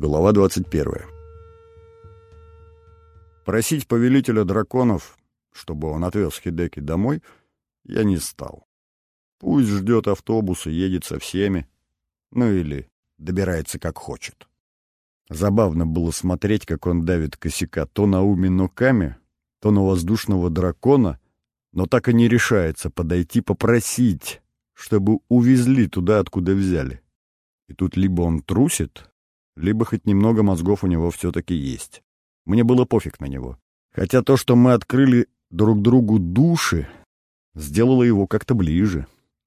Глава 21. Просить повелителя драконов, чтобы он отвез Хидеки домой, я не стал. Пусть ждет автобус и едет со всеми, ну или добирается как хочет. Забавно было смотреть, как он давит косяка то на Уми Ноками, то на воздушного дракона, но так и не решается подойти попросить, чтобы увезли туда, откуда взяли. И тут либо он трусит, либо хоть немного мозгов у него все-таки есть. Мне было пофиг на него. Хотя то, что мы открыли друг другу души, сделало его как-то ближе.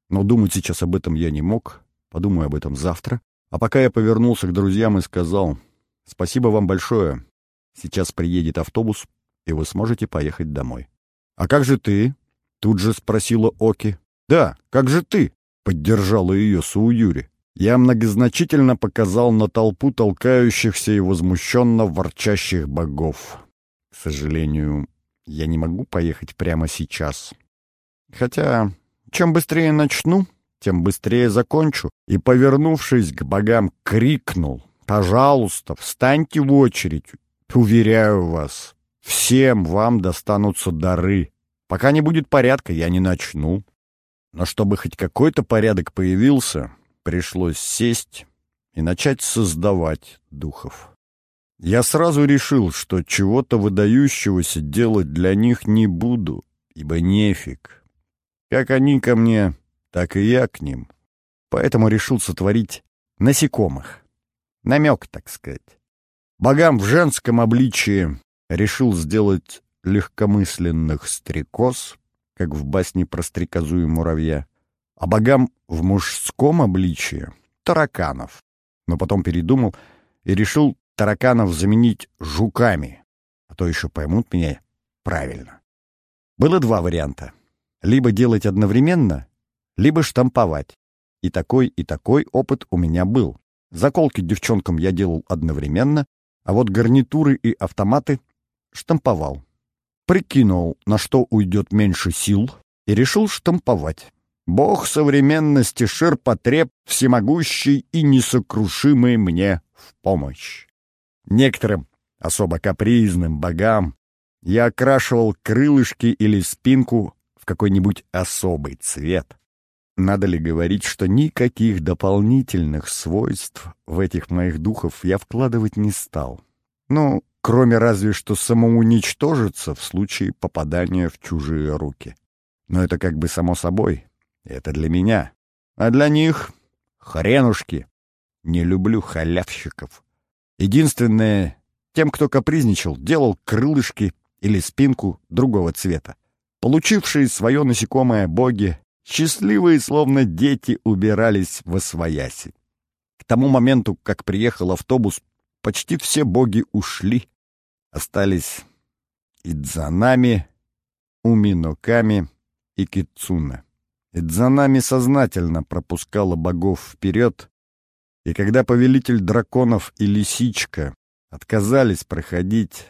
Но думать сейчас об этом я не мог. Подумаю об этом завтра. А пока я повернулся к друзьям и сказал «Спасибо вам большое. Сейчас приедет автобус, и вы сможете поехать домой». «А как же ты?» — тут же спросила Оки. «Да, как же ты?» — поддержала ее Сууюри. Я многозначительно показал на толпу толкающихся и возмущенно ворчащих богов. К сожалению, я не могу поехать прямо сейчас. Хотя, чем быстрее начну, тем быстрее закончу. И, повернувшись к богам, крикнул. «Пожалуйста, встаньте в очередь. Уверяю вас, всем вам достанутся дары. Пока не будет порядка, я не начну. Но чтобы хоть какой-то порядок появился, пришлось сесть и начать создавать духов. Я сразу решил, что чего-то выдающегося делать для них не буду, ибо нефиг. Как они ко мне, так и я к ним. Поэтому решил сотворить насекомых. Намек, так сказать. Богам в женском обличии решил сделать легкомысленных стрекоз, как в басне про стрекозу и муравья а богам в мужском обличии — тараканов. Но потом передумал и решил тараканов заменить жуками, а то еще поймут меня правильно. Было два варианта. Либо делать одновременно, либо штамповать. И такой, и такой опыт у меня был. Заколки девчонкам я делал одновременно, а вот гарнитуры и автоматы штамповал. Прикинул, на что уйдет меньше сил, и решил штамповать. Бог современности ширпотреб всемогущий и несокрушимый мне в помощь. Некоторым особо капризным богам я окрашивал крылышки или спинку в какой-нибудь особый цвет. Надо ли говорить, что никаких дополнительных свойств в этих моих духов я вкладывать не стал? Ну, кроме разве что самоуничтожиться в случае попадания в чужие руки. Но это как бы само собой. Это для меня. А для них — хренушки. Не люблю халявщиков. Единственное, тем, кто капризничал, делал крылышки или спинку другого цвета. Получившие свое насекомое боги, счастливые, словно дети, убирались во свояси. К тому моменту, как приехал автобус, почти все боги ушли. Остались Идзанами, Уминоками и Кицуна. Идзанами сознательно пропускала богов вперед, и когда повелитель драконов и лисичка отказались проходить,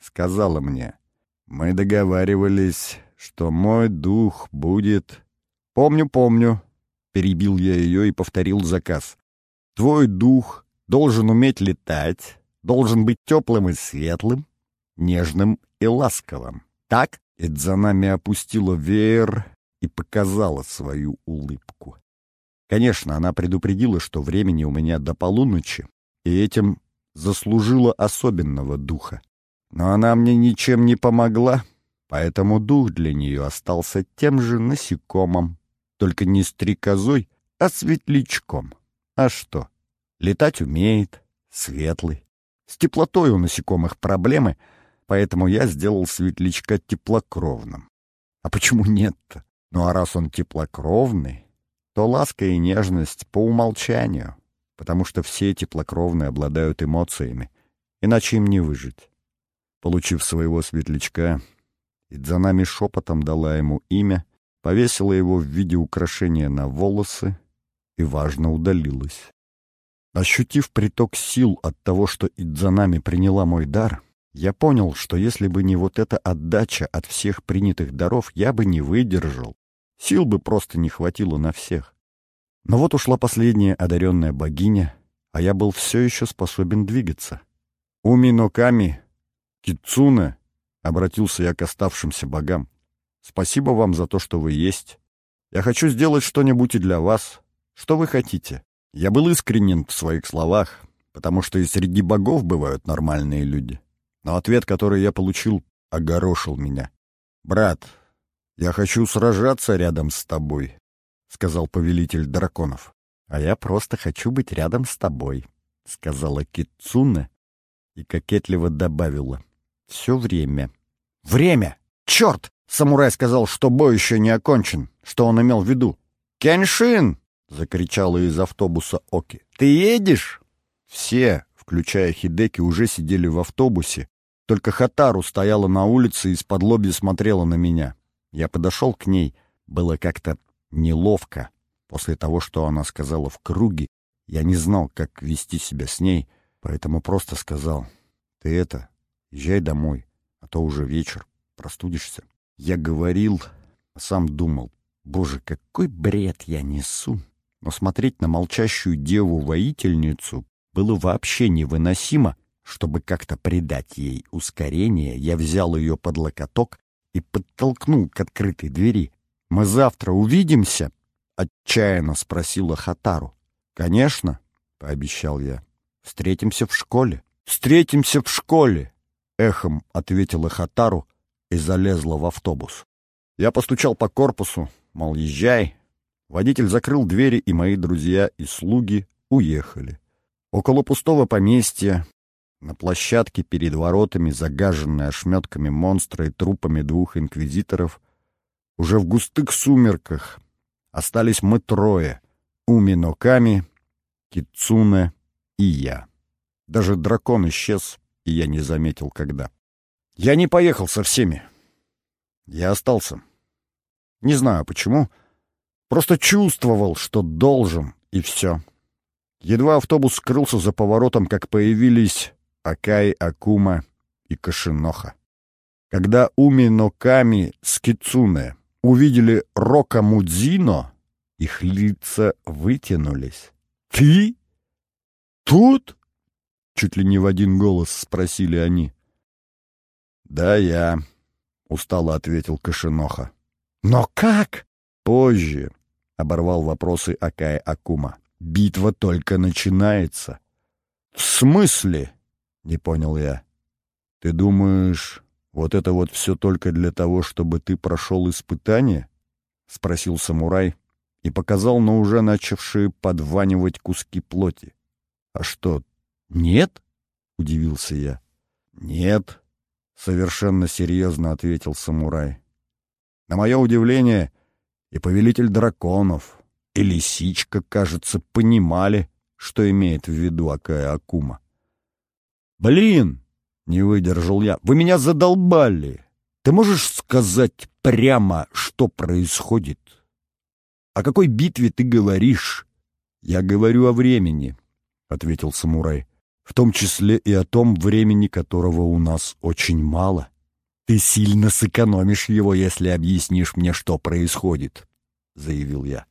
сказала мне, «Мы договаривались, что мой дух будет...» «Помню, помню», — перебил я ее и повторил заказ. «Твой дух должен уметь летать, должен быть теплым и светлым, нежным и ласковым. Так?» Идзанами опустила веер и показала свою улыбку. Конечно, она предупредила, что времени у меня до полуночи, и этим заслужила особенного духа. Но она мне ничем не помогла, поэтому дух для нее остался тем же насекомым, только не стрекозой, а светлячком. А что? Летать умеет, светлый. С теплотой у насекомых проблемы, поэтому я сделал светлячка теплокровным. А почему нет-то? Ну а раз он теплокровный, то ласка и нежность по умолчанию, потому что все теплокровные обладают эмоциями, иначе им не выжить. Получив своего светлячка, Идзанами шепотом дала ему имя, повесила его в виде украшения на волосы и, важно, удалилась. Ощутив приток сил от того, что Идзанами приняла мой дар, я понял, что если бы не вот эта отдача от всех принятых даров, я бы не выдержал Сил бы просто не хватило на всех. Но вот ушла последняя одаренная богиня, а я был все еще способен двигаться. Уминоками, Кицуне, обратился я к оставшимся богам. Спасибо вам за то, что вы есть. Я хочу сделать что-нибудь и для вас. Что вы хотите? Я был искренен в своих словах, потому что и среди богов бывают нормальные люди. Но ответ, который я получил, огорошил меня. «Брат, я хочу сражаться рядом с тобой», — сказал повелитель драконов. «А я просто хочу быть рядом с тобой», — сказала Китсуне и кокетливо добавила. «Все время». «Время! Черт!» — самурай сказал, что бой еще не окончен. Что он имел в виду? «Кеншин!» — закричала из автобуса Оки. «Ты едешь?» Все, включая Хидеки, уже сидели в автобусе. Только Хатару стояла на улице и из-под лоби смотрела на меня. Я подошел к ней. Было как-то неловко. После того, что она сказала в круге, я не знал, как вести себя с ней, поэтому просто сказал, «Ты это, езжай домой, а то уже вечер, простудишься». Я говорил, а сам думал, «Боже, какой бред я несу!» Но смотреть на молчащую деву-воительницу было вообще невыносимо. Чтобы как-то придать ей ускорение, я взял ее под локоток и подтолкнул к открытой двери. «Мы завтра увидимся?» — отчаянно спросила Хатару. «Конечно», — пообещал я. «Встретимся в школе». «Встретимся в школе!» — эхом ответила Хатару и залезла в автобус. Я постучал по корпусу, мол, езжай. Водитель закрыл двери, и мои друзья и слуги уехали. Около пустого поместья, на площадке перед воротами, загаженной ошметками монстра и трупами двух инквизиторов, уже в густых сумерках Остались мы трое — Уминоками, Кицуне и я. Даже дракон исчез, и я не заметил, когда. Я не поехал со всеми. Я остался. Не знаю почему. Просто чувствовал, что должен, и все. Едва автобус скрылся за поворотом, как появились Акай, Акума и Кашиноха. Когда Уминоками с Кицуне увидели Рока Мудзино, их лица вытянулись. «Ты? Тут?» — чуть ли не в один голос спросили они. «Да, я», — устало ответил Кашиноха. «Но как?» «Позже», — оборвал вопросы Акая Акума. «Битва только начинается». «В смысле?» — не понял я. «Ты думаешь, «Вот это вот все только для того, чтобы ты прошел испытание?» — спросил самурай и показал на уже начавшие подванивать куски плоти. «А что, нет?» — удивился я. «Нет», — совершенно серьезно ответил самурай. На мое удивление, и повелитель драконов, и лисичка, кажется, понимали, что имеет в виду Акая Акума. «Блин!» Не выдержал я. «Вы меня задолбали! Ты можешь сказать прямо, что происходит? О какой битве ты говоришь?» «Я говорю о времени», — ответил самурай. «В том числе и о том времени, которого у нас очень мало. Ты сильно сэкономишь его, если объяснишь мне, что происходит», — заявил я.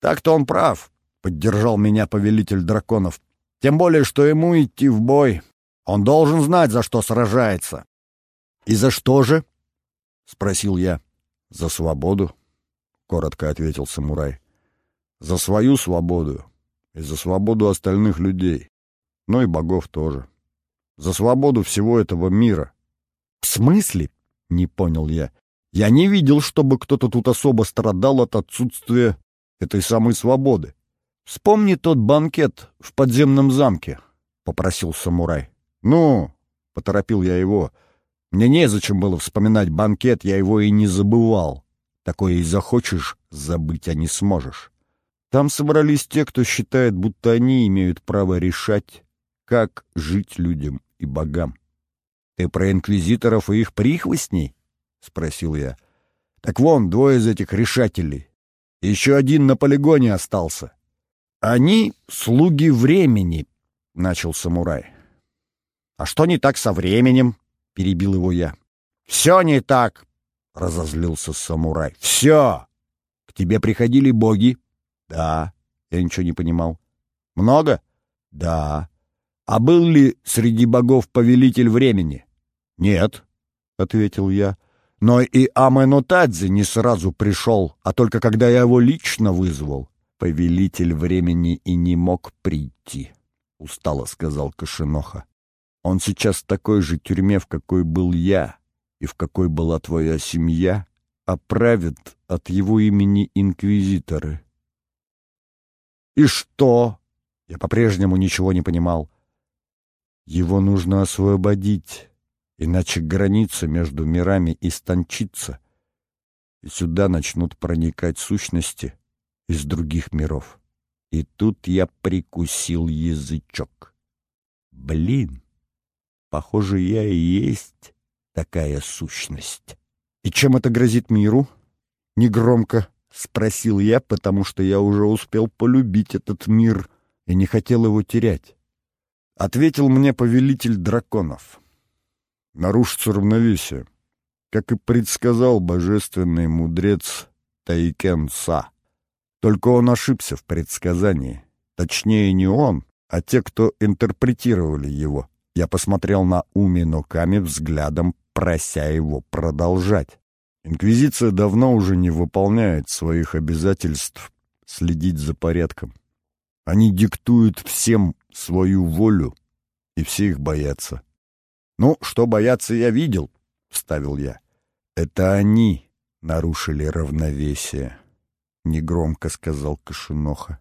«Так-то он прав», — поддержал меня повелитель драконов. «Тем более, что ему идти в бой он должен знать, за что сражается. — И за что же? — спросил я. — За свободу, — коротко ответил самурай. — За свою свободу и за свободу остальных людей, но и богов тоже. За свободу всего этого мира. — В смысле? — не понял я. Я не видел, чтобы кто-то тут особо страдал от отсутствия этой самой свободы. — Вспомни тот банкет в подземном замке, — попросил самурай. «Ну!» — поторопил я его. «Мне незачем было вспоминать банкет, я его и не забывал. Такое и захочешь забыть, а не сможешь. Там собрались те, кто считает, будто они имеют право решать, как жить людям и богам. «Ты про инквизиторов и их прихвостней?» — спросил я. «Так вон, двое из этих решателей. Еще один на полигоне остался. Они — слуги времени», — начал самурай. «А что не так со временем?» — перебил его я. «Все не так!» — разозлился самурай. «Все! К тебе приходили боги?» «Да». Я ничего не понимал. «Много?» Да. А был ли среди богов повелитель времени? Нет, ответил я. Но и Аменотадзе не сразу пришел, а только когда я его лично вызвал. Повелитель времени и не мог прийти, устало сказал Кашиноха. Он сейчас в такой же тюрьме, в какой был я и в какой была твоя семья, а правят от его имени инквизиторы. И что? Я по-прежнему ничего не понимал. Его нужно освободить, иначе граница между мирами истончится, и сюда начнут проникать сущности из других миров. И тут я прикусил язычок. Блин, похоже, я и есть такая сущность. И чем это грозит миру? Негромко спросил я, потому что я уже успел полюбить этот мир и не хотел его терять. Ответил мне повелитель драконов. Нарушится равновесие, как и предсказал божественный мудрец Тайкен Са. Только он ошибся в предсказании. Точнее, не он, а те, кто интерпретировали его. Я посмотрел на Уми Ноками взглядом, прося его продолжать. Инквизиция давно уже не выполняет своих обязательств следить за порядком. Они диктуют всем свою волю, и все их боятся. «Ну, что бояться, я видел», — вставил я. «Это они нарушили равновесие», — негромко сказал Кашиноха.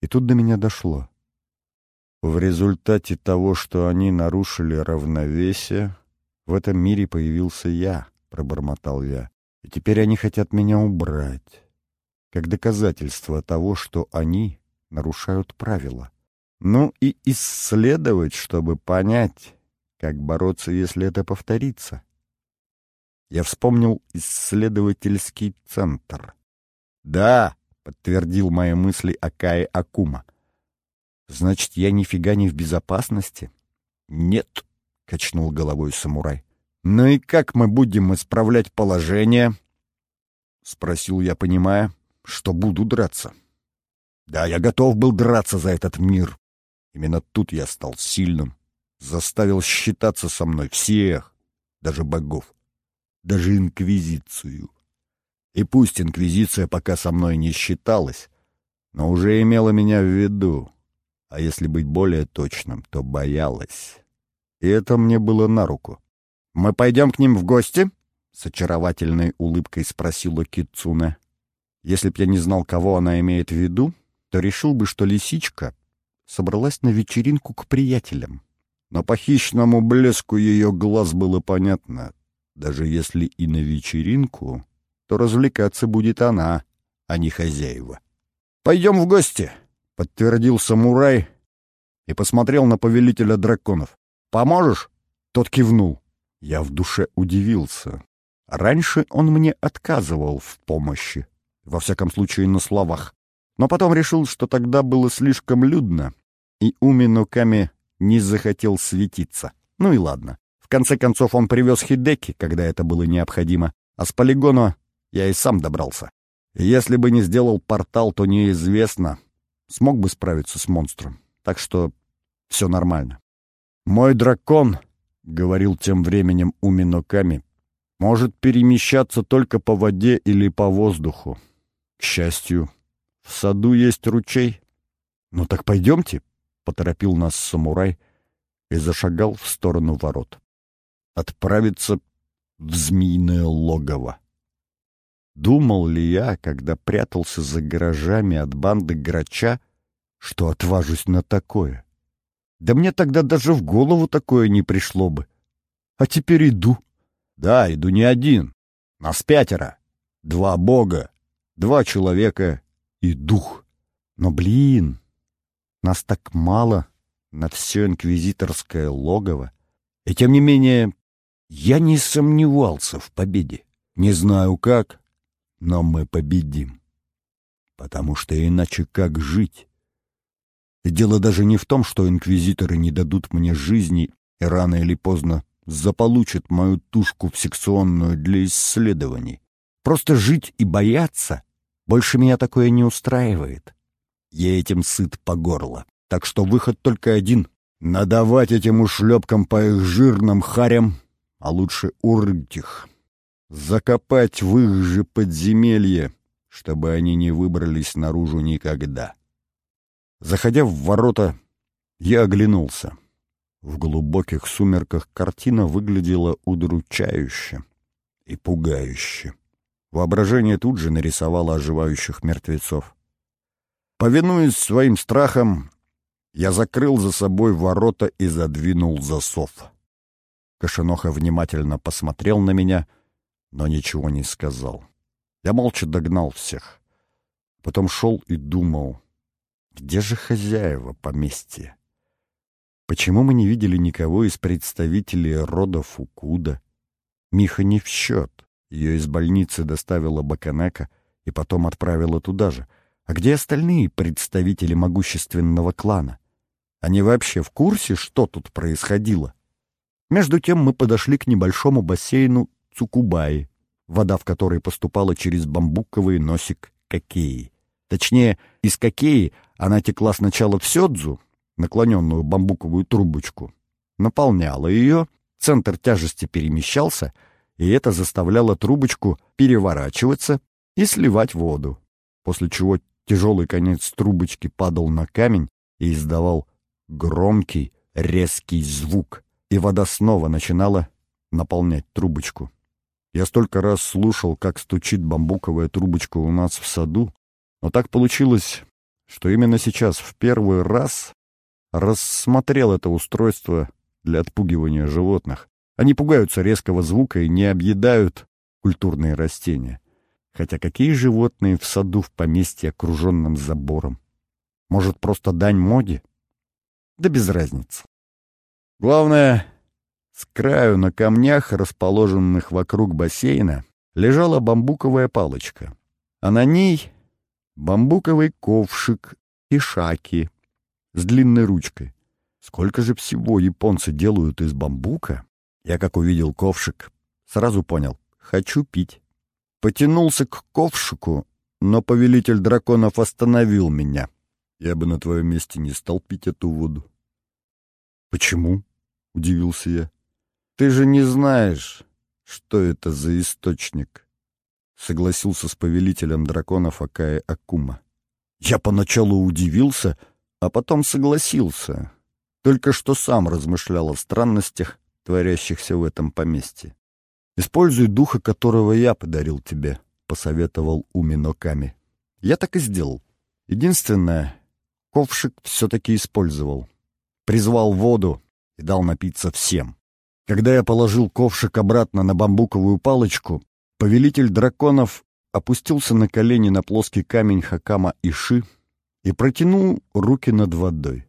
И тут до меня дошло. В результате того, что они нарушили равновесие, в этом мире появился я, — пробормотал я. И теперь они хотят меня убрать, как доказательство того, что они нарушают правила. Ну и исследовать, чтобы понять, как бороться, если это повторится. Я вспомнил исследовательский центр. «Да», — подтвердил мои мысли Акаи Акума. «Значит, я нифига не в безопасности?» «Нет», — качнул головой самурай. «Ну и как мы будем исправлять положение?» — спросил я, понимая, что буду драться. Да, я готов был драться за этот мир. Именно тут я стал сильным. Заставил считаться со мной всех, даже богов, даже Инквизицию. И пусть Инквизиция пока со мной не считалась, но уже имела меня в виду. А если быть более точным, то боялась. И это мне было на руку. «Мы пойдем к ним в гости?» — с очаровательной улыбкой спросила Китцуне. Если б я не знал, кого она имеет в виду, то решил бы, что лисичка собралась на вечеринку к приятелям. Но по хищному блеску ее глаз было понятно, даже если и на вечеринку, то развлекаться будет она, а не хозяева. «Пойдем в гости», — подтвердил самурай и посмотрел на повелителя драконов. «Поможешь?» Тот кивнул. Я в душе удивился. Раньше он мне отказывал в помощи, во всяком случае на словах но потом решил, что тогда было слишком людно, и Уминуками не захотел светиться. Ну и ладно. В конце концов, он привез Хидеки, когда это было необходимо, а с полигона я и сам добрался. если бы не сделал портал, то неизвестно, смог бы справиться с монстром. Так что все нормально. «Мой дракон», — говорил тем временем Уминоками, — «может перемещаться только по воде или по воздуху. К счастью, в саду есть ручей. Ну так пойдемте, — поторопил нас самурай и зашагал в сторону ворот. Отправиться в змеиное логово. Думал ли я, когда прятался за гаражами от банды грача, что отважусь на такое? Да мне тогда даже в голову такое не пришло бы. А теперь иду. Да, иду не один. Нас пятеро. Два бога, два человека и дух. Но, блин, нас так мало на все инквизиторское логово. И тем не менее, я не сомневался в победе. Не знаю как, но мы победим. Потому что иначе как жить? Дело даже не в том, что инквизиторы не дадут мне жизни и рано или поздно заполучат мою тушку в секционную для исследований. Просто жить и бояться больше меня такое не устраивает. Я этим сыт по горло. Так что выход только один — надавать этим ушлепкам по их жирным харям, а лучше урыть их. Закопать в их же подземелье, чтобы они не выбрались наружу никогда. Заходя в ворота, я оглянулся. В глубоких сумерках картина выглядела удручающе и пугающе. Воображение тут же нарисовало оживающих мертвецов. Повинуясь своим страхам, я закрыл за собой ворота и задвинул засов. Кошеноха внимательно посмотрел на меня, но ничего не сказал. Я молча догнал всех. Потом шел и думал, где же хозяева поместья? Почему мы не видели никого из представителей рода Фукуда? Миха не в счет. Ее из больницы доставила Баканека и потом отправила туда же. А где остальные представители могущественного клана? Они вообще в курсе, что тут происходило? Между тем мы подошли к небольшому бассейну Цукубаи, вода в которой поступала через бамбуковый носик Кокеи. Точнее, из Кокеи она текла сначала в Сёдзу, наклоненную бамбуковую трубочку, наполняла ее, центр тяжести перемещался, и это заставляло трубочку переворачиваться и сливать воду, после чего тяжелый конец трубочки падал на камень и издавал громкий, резкий звук, и вода снова начинала наполнять трубочку. Я столько раз слушал, как стучит бамбуковая трубочка у нас в саду, но так получилось, что именно сейчас в первый раз рассмотрел это устройство для отпугивания животных. Они пугаются резкого звука и не объедают культурные растения. Хотя какие животные в саду в поместье, окруженном забором? Может, просто дань моде? Да без разницы. Главное, с краю на камнях, расположенных вокруг бассейна, лежала бамбуковая палочка, а на ней бамбуковый ковшик и шаки, с длинной ручкой. Сколько же всего японцы делают из бамбука? Я, как увидел ковшик, сразу понял — хочу пить. Потянулся к ковшику, но повелитель драконов остановил меня. Я бы на твоем месте не стал пить эту воду. «Почему?» — удивился я. «Ты же не знаешь, что это за источник», — согласился с повелителем драконов Акая Акума. Я поначалу удивился — а потом согласился. Только что сам размышлял о странностях, творящихся в этом поместье. «Используй духа, которого я подарил тебе», — посоветовал Уминоками. Я так и сделал. Единственное, ковшик все-таки использовал. Призвал воду и дал напиться всем. Когда я положил ковшик обратно на бамбуковую палочку, повелитель драконов опустился на колени на плоский камень Хакама Иши и протянул руки над водой.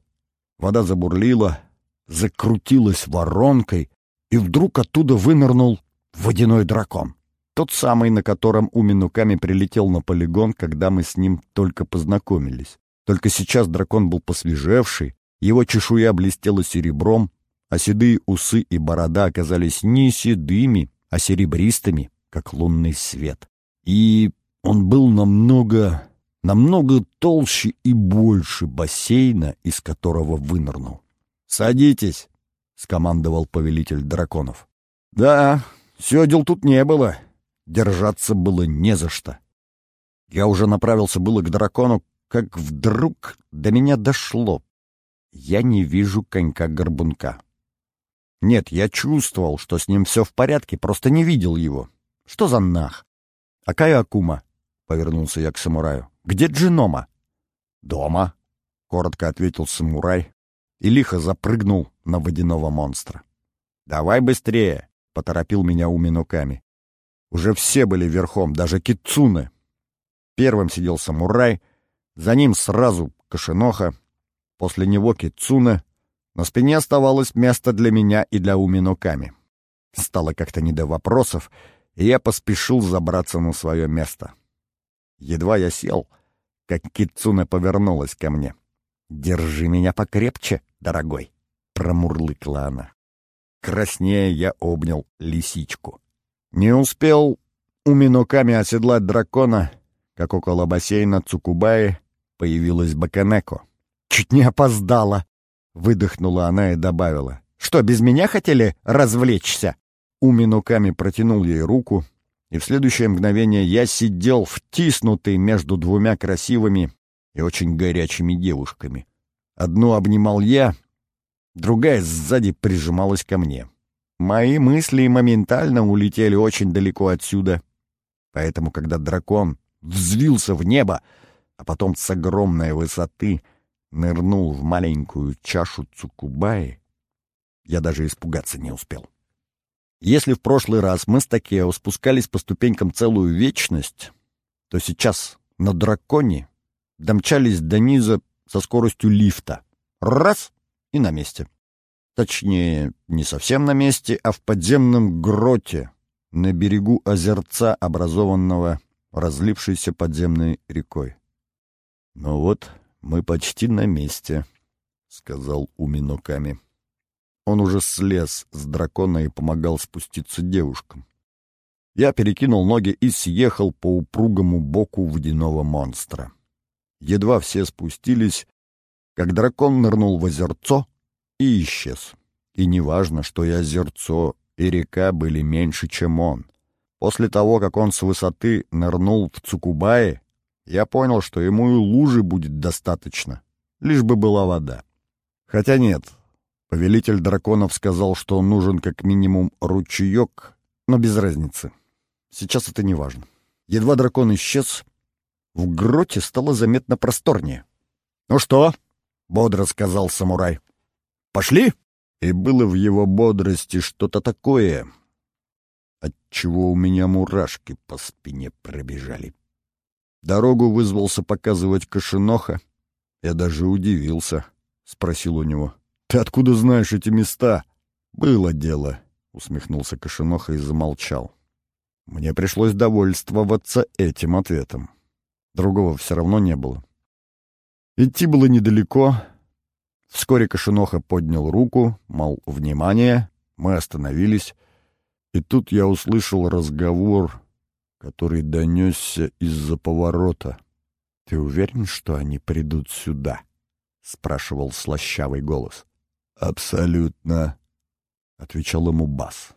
Вода забурлила, закрутилась воронкой, и вдруг оттуда вынырнул водяной дракон. Тот самый, на котором Уминуками прилетел на полигон, когда мы с ним только познакомились. Только сейчас дракон был посвежевший, его чешуя блестела серебром, а седые усы и борода оказались не седыми, а серебристыми, как лунный свет. И он был намного намного толще и больше бассейна, из которого вынырнул. «Садитесь!» — скомандовал повелитель драконов. «Да, сёдел тут не было. Держаться было не за что. Я уже направился было к дракону, как вдруг до меня дошло. Я не вижу конька-горбунка. Нет, я чувствовал, что с ним все в порядке, просто не видел его. Что за нах? Акая Акума? — повернулся я к самураю. Где Джинома?» «Дома», — коротко ответил самурай и лихо запрыгнул на водяного монстра. «Давай быстрее», — поторопил меня Уминуками. Уже все были верхом, даже Китцуны. Первым сидел самурай, за ним сразу Кашиноха, после него Китцуне. На спине оставалось место для меня и для Уминуками. Стало как-то не до вопросов, и я поспешил забраться на свое место. Едва я сел, как Кицуна повернулась ко мне. «Держи меня покрепче, дорогой!» — промурлыкла она. Краснее я обнял лисичку. Не успел у Миноками оседлать дракона, как около бассейна Цукубаи появилась Баканеко. чуть не опоздала!» Выдохнула она и добавила. «Что, без меня хотели развлечься?» Уминуками протянул ей руку, и в следующее мгновение я сидел втиснутый между двумя красивыми и очень горячими девушками. Одну обнимал я, другая сзади прижималась ко мне. Мои мысли моментально улетели очень далеко отсюда, поэтому, когда дракон взвился в небо, а потом с огромной высоты нырнул в маленькую чашу Цукубаи, я даже испугаться не успел. Если в прошлый раз мы с Такео спускались по ступенькам целую вечность, то сейчас на драконе домчались до низа со скоростью лифта. Раз — и на месте. Точнее, не совсем на месте, а в подземном гроте на берегу озерца, образованного разлившейся подземной рекой. «Ну вот, мы почти на месте», — сказал Уминоками. Он уже слез с дракона и помогал спуститься девушкам. Я перекинул ноги и съехал по упругому боку водяного монстра. Едва все спустились, как дракон нырнул в озерцо и исчез. И неважно, что и озерцо, и река были меньше, чем он. После того, как он с высоты нырнул в Цукубае, я понял, что ему и лужи будет достаточно, лишь бы была вода. Хотя нет, Повелитель драконов сказал, что нужен как минимум ручеек, но без разницы. Сейчас это не важно. Едва дракон исчез, в гроте стало заметно просторнее. «Ну что?» — бодро сказал самурай. «Пошли?» И было в его бодрости что-то такое, от чего у меня мурашки по спине пробежали. Дорогу вызвался показывать Кошеноха. Я даже удивился, — спросил у него. «Ты откуда знаешь эти места?» «Было дело», — усмехнулся Кошеноха и замолчал. Мне пришлось довольствоваться этим ответом. Другого все равно не было. Идти было недалеко. Вскоре Кошеноха поднял руку, мол, внимание, мы остановились. И тут я услышал разговор, который донесся из-за поворота. «Ты уверен, что они придут сюда?» — спрашивал слащавый голос. «Абсолютно», — отвечал ему Бас.